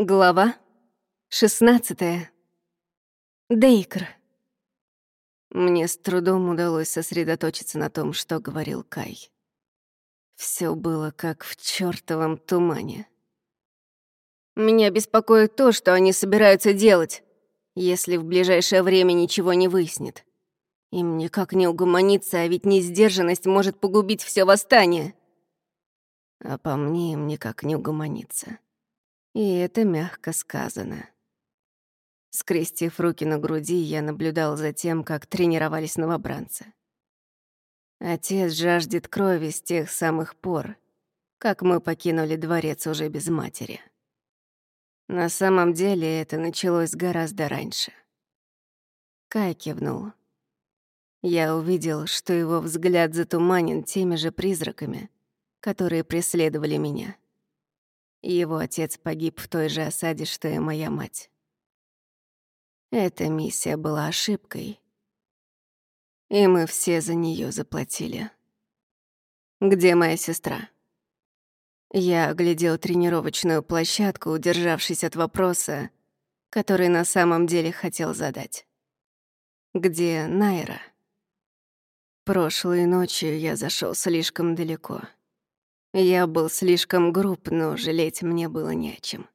Глава 16. Дейкр. Мне с трудом удалось сосредоточиться на том, что говорил Кай. Все было как в чёртовом тумане. Меня беспокоит то, что они собираются делать, если в ближайшее время ничего не выяснит. Им никак не угомониться, а ведь несдержанность может погубить все восстание. А по мне им никак не угомониться. И это мягко сказано. Скрестив руки на груди, я наблюдал за тем, как тренировались новобранцы. Отец жаждет крови с тех самых пор, как мы покинули дворец уже без матери. На самом деле это началось гораздо раньше. Кай кивнул. Я увидел, что его взгляд затуманен теми же призраками, которые преследовали меня. Его отец погиб в той же осаде, что и моя мать. Эта миссия была ошибкой, и мы все за нее заплатили. «Где моя сестра?» Я оглядел тренировочную площадку, удержавшись от вопроса, который на самом деле хотел задать. «Где Найра?» Прошлой ночью я зашел слишком далеко — я был слишком груб, но жалеть мне было не о чем.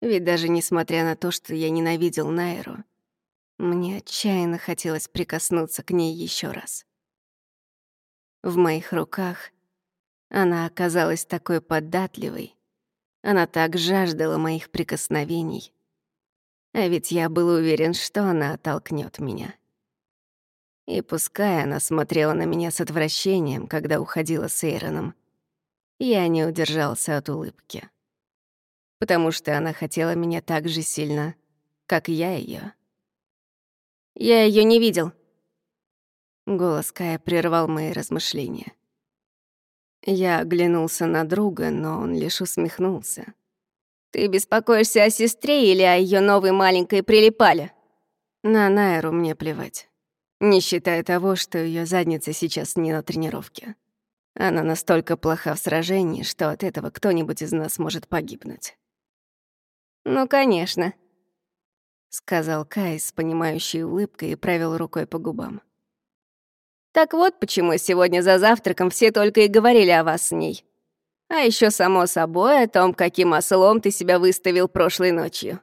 Ведь даже несмотря на то, что я ненавидел Найру, мне отчаянно хотелось прикоснуться к ней еще раз. В моих руках она оказалась такой податливой, она так жаждала моих прикосновений. А ведь я был уверен, что она оттолкнет меня. И пускай она смотрела на меня с отвращением, когда уходила с Эйроном, я не удержался от улыбки. Потому что она хотела меня так же сильно, как я ее. «Я ее не видел». Голос Кая прервал мои размышления. Я оглянулся на друга, но он лишь усмехнулся. «Ты беспокоишься о сестре или о ее новой маленькой прилипале?» На Найру мне плевать. Не считая того, что ее задница сейчас не на тренировке. Она настолько плоха в сражении, что от этого кто-нибудь из нас может погибнуть. «Ну, конечно», — сказал Кай с понимающей улыбкой и правил рукой по губам. «Так вот почему сегодня за завтраком все только и говорили о вас с ней. А еще само собой, о том, каким ослом ты себя выставил прошлой ночью».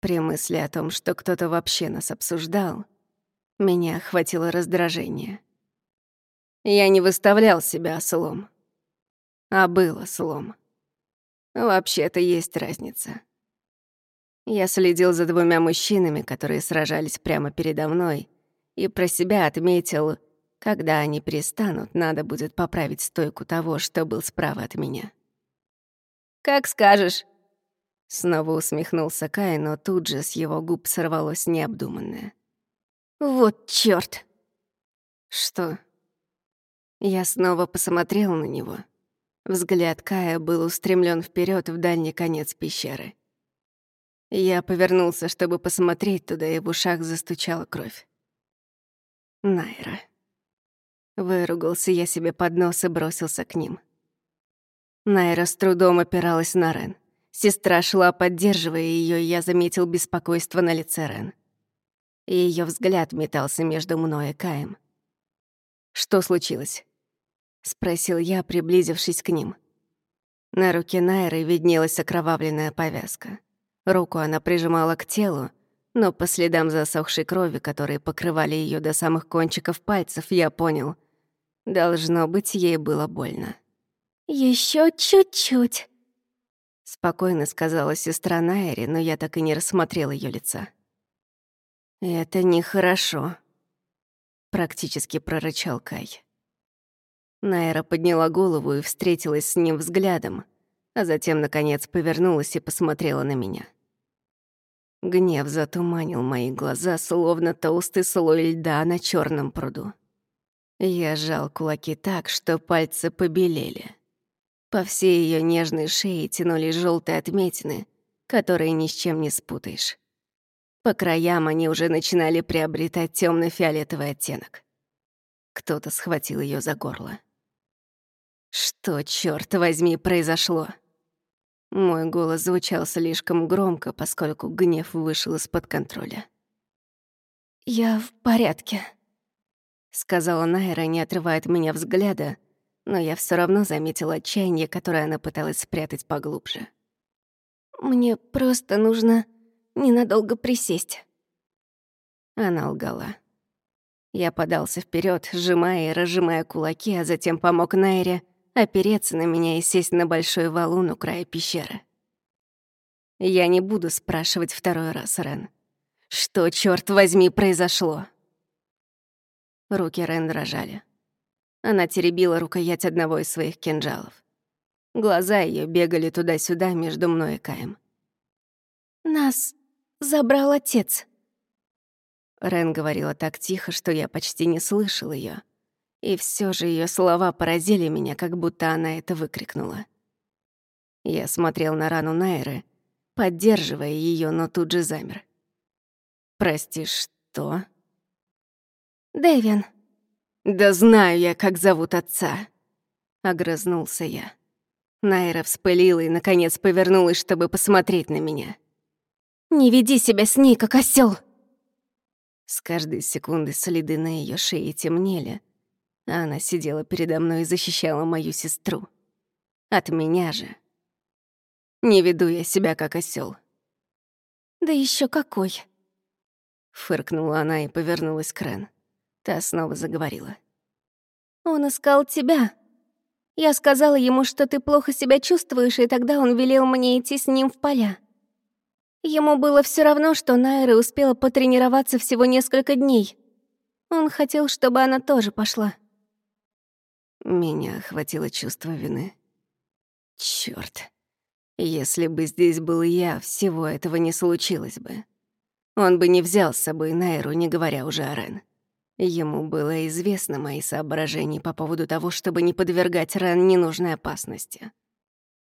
При мысли о том, что кто-то вообще нас обсуждал, меня охватило раздражение. Я не выставлял себя ослом, а был ослом. Вообще-то есть разница. Я следил за двумя мужчинами, которые сражались прямо передо мной, и про себя отметил, когда они перестанут, надо будет поправить стойку того, что был справа от меня. «Как скажешь», — снова усмехнулся Кай, но тут же с его губ сорвалось необдуманное. «Вот чёрт!» «Что?» Я снова посмотрел на него. Взгляд Кая был устремлен вперед в дальний конец пещеры. Я повернулся, чтобы посмотреть туда, и в ушах застучала кровь. Найра. Выругался я себе под нос и бросился к ним. Найра с трудом опиралась на Рен. Сестра шла, поддерживая ее, и я заметил беспокойство на лице Рен. Ее взгляд метался между мной и Каем. Что случилось? — спросил я, приблизившись к ним. На руке Найры виднелась окровавленная повязка. Руку она прижимала к телу, но по следам засохшей крови, которые покрывали ее до самых кончиков пальцев, я понял. Должно быть, ей было больно. Еще чуть-чуть», — спокойно сказала сестра Найри, но я так и не рассмотрел ее лица. «Это нехорошо», — практически прорычал Кай. Найра подняла голову и встретилась с ним взглядом, а затем, наконец, повернулась и посмотрела на меня. Гнев затуманил мои глаза, словно толстый слой льда на черном пруду. Я сжал кулаки так, что пальцы побелели. По всей ее нежной шее тянулись желтые отметины, которые ни с чем не спутаешь. По краям они уже начинали приобретать темно фиолетовый оттенок. Кто-то схватил ее за горло. Что, черт возьми, произошло? Мой голос звучал слишком громко, поскольку гнев вышел из-под контроля. «Я в порядке», — сказала Найра, не отрывая от меня взгляда, но я все равно заметила отчаяние, которое она пыталась спрятать поглубже. «Мне просто нужно ненадолго присесть». Она лгала. Я подался вперед, сжимая и разжимая кулаки, а затем помог Найре опереться на меня и сесть на большой валун у края пещеры. Я не буду спрашивать второй раз, Рен. Что, черт возьми, произошло? Руки Рен дрожали. Она теребила рукоять одного из своих кинжалов. Глаза ее бегали туда-сюда между мной и Каем. «Нас забрал отец», Рен говорила так тихо, что я почти не слышал ее. И все же ее слова поразили меня, как будто она это выкрикнула. Я смотрел на рану Найры, поддерживая ее, но тут же замер. «Прости, что?» «Дэвин». «Да знаю я, как зовут отца», — огрызнулся я. Найра вспылила и, наконец, повернулась, чтобы посмотреть на меня. «Не веди себя с ней, как осел. С каждой секунды следы на ее шее темнели, а она сидела передо мной и защищала мою сестру. От меня же. Не веду я себя как осел. «Да еще какой!» Фыркнула она и повернулась к Рен. Та снова заговорила. «Он искал тебя. Я сказала ему, что ты плохо себя чувствуешь, и тогда он велел мне идти с ним в поля. Ему было все равно, что Найра успела потренироваться всего несколько дней. Он хотел, чтобы она тоже пошла. Меня охватило чувство вины. Чёрт. Если бы здесь был я, всего этого не случилось бы. Он бы не взял с собой Найру, не говоря уже о Рен. Ему было известно мои соображения по поводу того, чтобы не подвергать Рен ненужной опасности.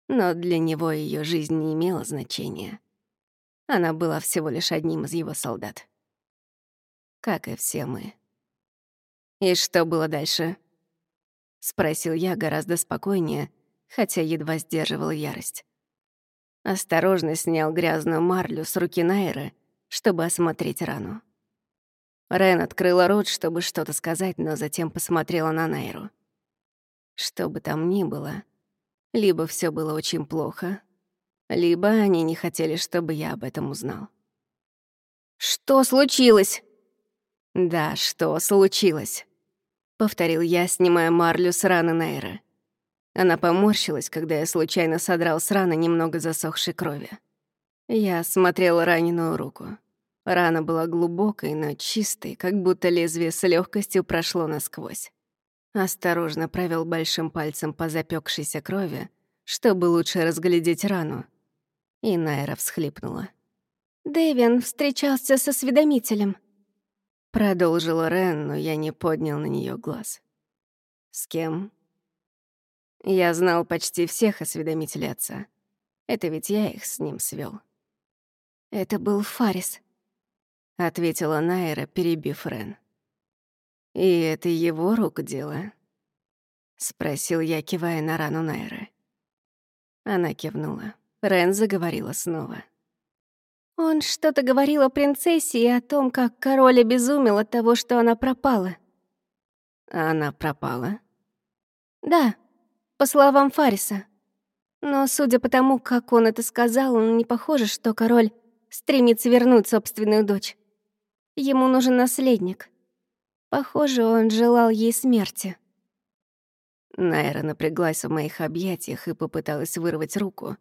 Но для него ее жизнь не имела значения. Она была всего лишь одним из его солдат. Как и все мы. «И что было дальше?» — спросил я гораздо спокойнее, хотя едва сдерживал ярость. Осторожно снял грязную марлю с руки Найры, чтобы осмотреть рану. Рен открыла рот, чтобы что-то сказать, но затем посмотрела на Найру. Что бы там ни было, либо все было очень плохо, либо они не хотели, чтобы я об этом узнал. «Что случилось?» «Да, что случилось?» — повторил я, снимая марлю с раны Нейры. Она поморщилась, когда я случайно содрал с раны немного засохшей крови. Я смотрел раненую руку. Рана была глубокой, но чистой, как будто лезвие с легкостью прошло насквозь. Осторожно провел большим пальцем по запекшейся крови, чтобы лучше разглядеть рану, и Найра всхлипнула. «Дэвин встречался со осведомителем», — продолжила Рен, но я не поднял на нее глаз. «С кем?» Я знал почти всех осведомителей отца. Это ведь я их с ним свел. «Это был Фарис», — ответила Найра, перебив Рен. «И это его рук дело?» — спросил я, кивая на рану Найры. Она кивнула. Рен заговорила снова. Он что-то говорил о принцессе и о том, как король обезумел от того, что она пропала. Она пропала? Да, по словам Фариса. Но судя по тому, как он это сказал, не похоже, что король стремится вернуть собственную дочь. Ему нужен наследник. Похоже, он желал ей смерти. Найра напряглась в моих объятиях и попыталась вырвать руку,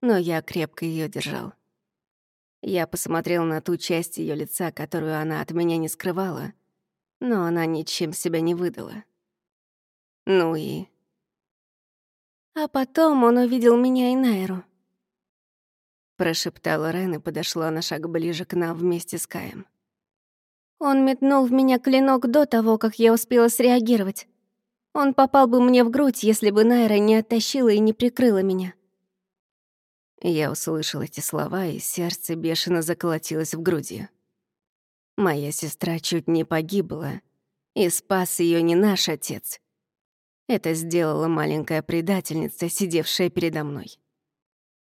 но я крепко ее держал. Я посмотрел на ту часть ее лица, которую она от меня не скрывала, но она ничем себя не выдала. Ну и... А потом он увидел меня и Найру. Прошептала Рен и подошла на шаг ближе к нам вместе с Каем. Он метнул в меня клинок до того, как я успела среагировать. Он попал бы мне в грудь, если бы Найра не оттащила и не прикрыла меня. Я услышал эти слова, и сердце бешено заколотилось в груди. Моя сестра чуть не погибла, и спас ее не наш отец. Это сделала маленькая предательница, сидевшая передо мной.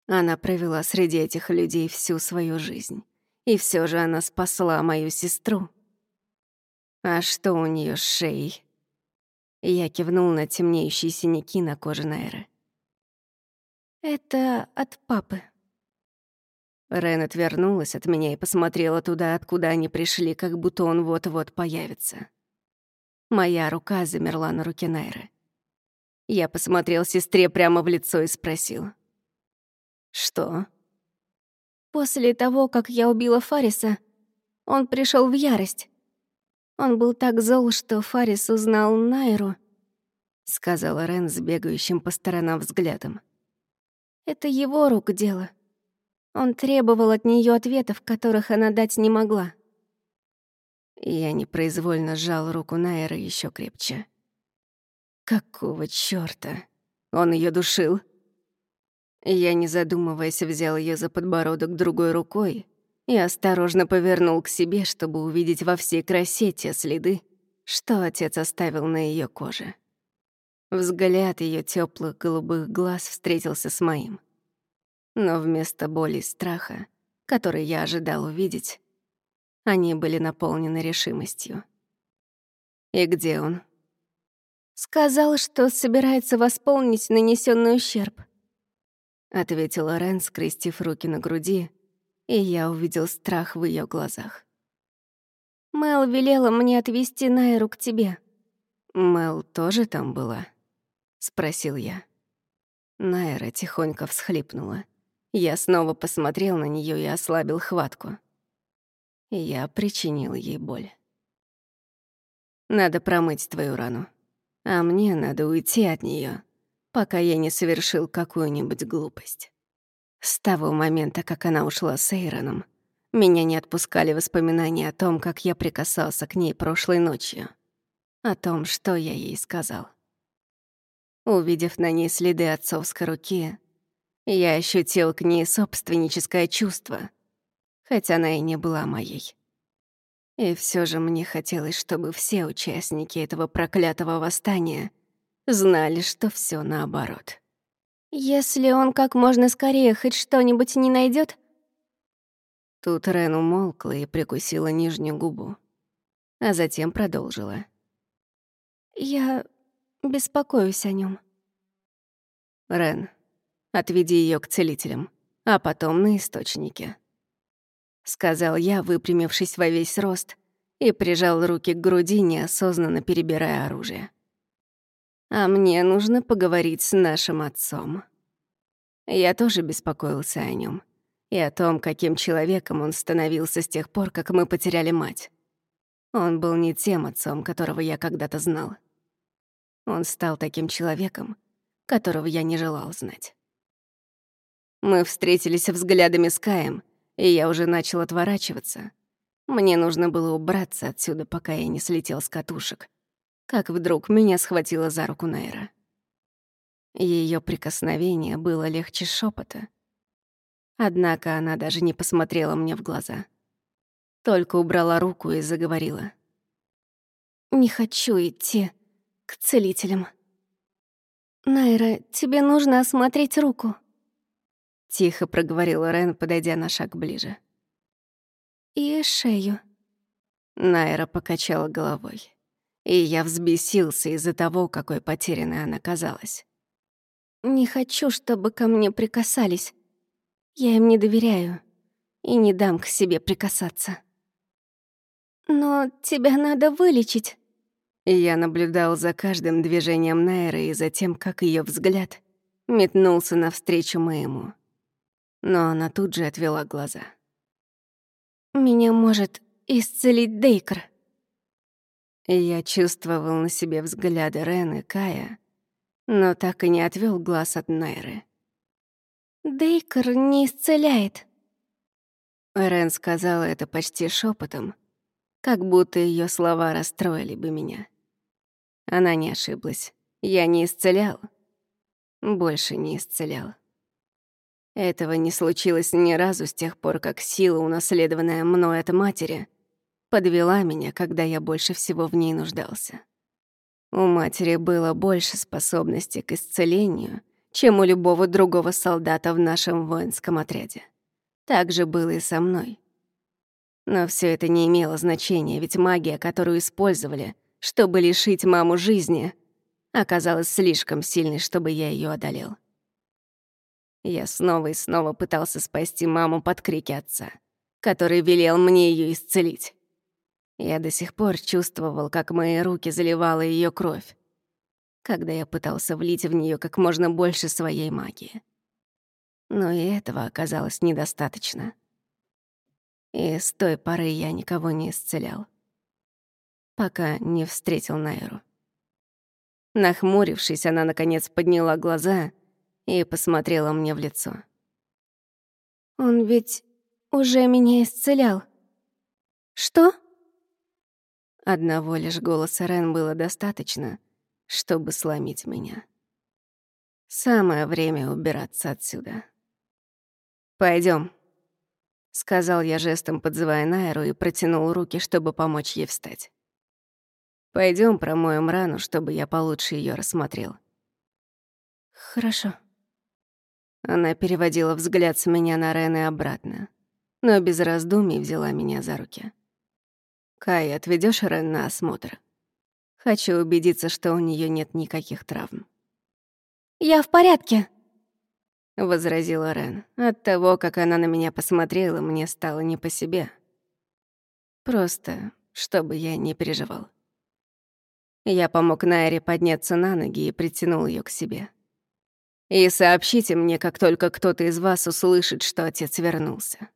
Она провела среди этих людей всю свою жизнь. И все же она спасла мою сестру. А что у нее с шеей? Я кивнул на темнеющие синяки на коже Найры. «Это от папы». Рен отвернулась от меня и посмотрела туда, откуда они пришли, как будто он вот-вот появится. Моя рука замерла на руке Найры. Я посмотрел сестре прямо в лицо и спросил. «Что?» «После того, как я убила Фариса, он пришел в ярость. Он был так зол, что Фарис узнал Найру», — сказала Рен с бегающим по сторонам взглядом. «Это его рук дело. Он требовал от нее ответов, которых она дать не могла». Я непроизвольно сжал руку Найры еще крепче. «Какого чёрта? Он ее душил?» Я, не задумываясь, взял ее за подбородок другой рукой и осторожно повернул к себе, чтобы увидеть во всей красе те следы, что отец оставил на ее коже. Взгляд ее теплых голубых глаз встретился с моим. Но вместо боли и страха, который я ожидал увидеть, они были наполнены решимостью. «И где он?» «Сказал, что собирается восполнить нанесенный ущерб», — ответила Рен, скрестив руки на груди и я увидел страх в ее глазах. «Мел велела мне отвезти Найру к тебе». «Мел тоже там была?» — спросил я. Найра тихонько всхлипнула. Я снова посмотрел на нее и ослабил хватку. Я причинил ей боль. «Надо промыть твою рану, а мне надо уйти от нее, пока я не совершил какую-нибудь глупость». С того момента, как она ушла с Эйроном, меня не отпускали воспоминания о том, как я прикасался к ней прошлой ночью, о том, что я ей сказал. Увидев на ней следы отцовской руки, я ощутил к ней собственническое чувство, хотя она и не была моей. И все же мне хотелось, чтобы все участники этого проклятого восстания знали, что все наоборот. Если он как можно скорее хоть что-нибудь не найдет. Тут Рен умолкла и прикусила нижнюю губу, а затем продолжила. «Я беспокоюсь о нем. «Рен, отведи ее к целителям, а потом на источнике», — сказал я, выпрямившись во весь рост, и прижал руки к груди, неосознанно перебирая оружие. А мне нужно поговорить с нашим отцом. Я тоже беспокоился о нем и о том, каким человеком он становился с тех пор, как мы потеряли мать. Он был не тем отцом, которого я когда-то знал. Он стал таким человеком, которого я не желал знать. Мы встретились взглядами с Каем, и я уже начал отворачиваться. Мне нужно было убраться отсюда, пока я не слетел с катушек как вдруг меня схватила за руку Найра. Ее прикосновение было легче шепота. Однако она даже не посмотрела мне в глаза. Только убрала руку и заговорила. «Не хочу идти к целителям. Найра, тебе нужно осмотреть руку». Тихо проговорила Рен, подойдя на шаг ближе. «И шею». Найра покачала головой и я взбесился из-за того, какой потерянной она казалась. «Не хочу, чтобы ко мне прикасались. Я им не доверяю и не дам к себе прикасаться». «Но тебя надо вылечить». Я наблюдал за каждым движением Найры и за тем, как ее взгляд метнулся навстречу моему. Но она тут же отвела глаза. «Меня может исцелить Дейкер», я чувствовал на себе взгляды Рен и Кая, но так и не отвел глаз от Найры. «Дейкер не исцеляет». Рен сказала это почти шепотом, как будто ее слова расстроили бы меня. Она не ошиблась. Я не исцелял. Больше не исцелял. Этого не случилось ни разу с тех пор, как сила, унаследованная мной от матери — подвела меня, когда я больше всего в ней нуждался. У матери было больше способностей к исцелению, чем у любого другого солдата в нашем воинском отряде. Так же было и со мной. Но все это не имело значения, ведь магия, которую использовали, чтобы лишить маму жизни, оказалась слишком сильной, чтобы я ее одолел. Я снова и снова пытался спасти маму под крики отца, который велел мне ее исцелить. Я до сих пор чувствовал, как мои руки заливала ее кровь, когда я пытался влить в нее как можно больше своей магии. Но и этого оказалось недостаточно. И с той поры я никого не исцелял, пока не встретил Найру. Нахмурившись, она, наконец, подняла глаза и посмотрела мне в лицо. «Он ведь уже меня исцелял. Что?» Одного лишь голоса Рен было достаточно, чтобы сломить меня. Самое время убираться отсюда. Пойдем, сказал я жестом, подзывая Найру, и протянул руки, чтобы помочь ей встать. Пойдем промоем рану, чтобы я получше ее рассмотрел. Хорошо. Она переводила взгляд с меня на Рен и обратно, но без раздумий взяла меня за руки. «Кай, отведешь Рен на осмотр? Хочу убедиться, что у нее нет никаких травм». «Я в порядке», — возразила Рен. От того, как она на меня посмотрела, мне стало не по себе. Просто, чтобы я не переживал. Я помог Найре подняться на ноги и притянул ее к себе. «И сообщите мне, как только кто-то из вас услышит, что отец вернулся».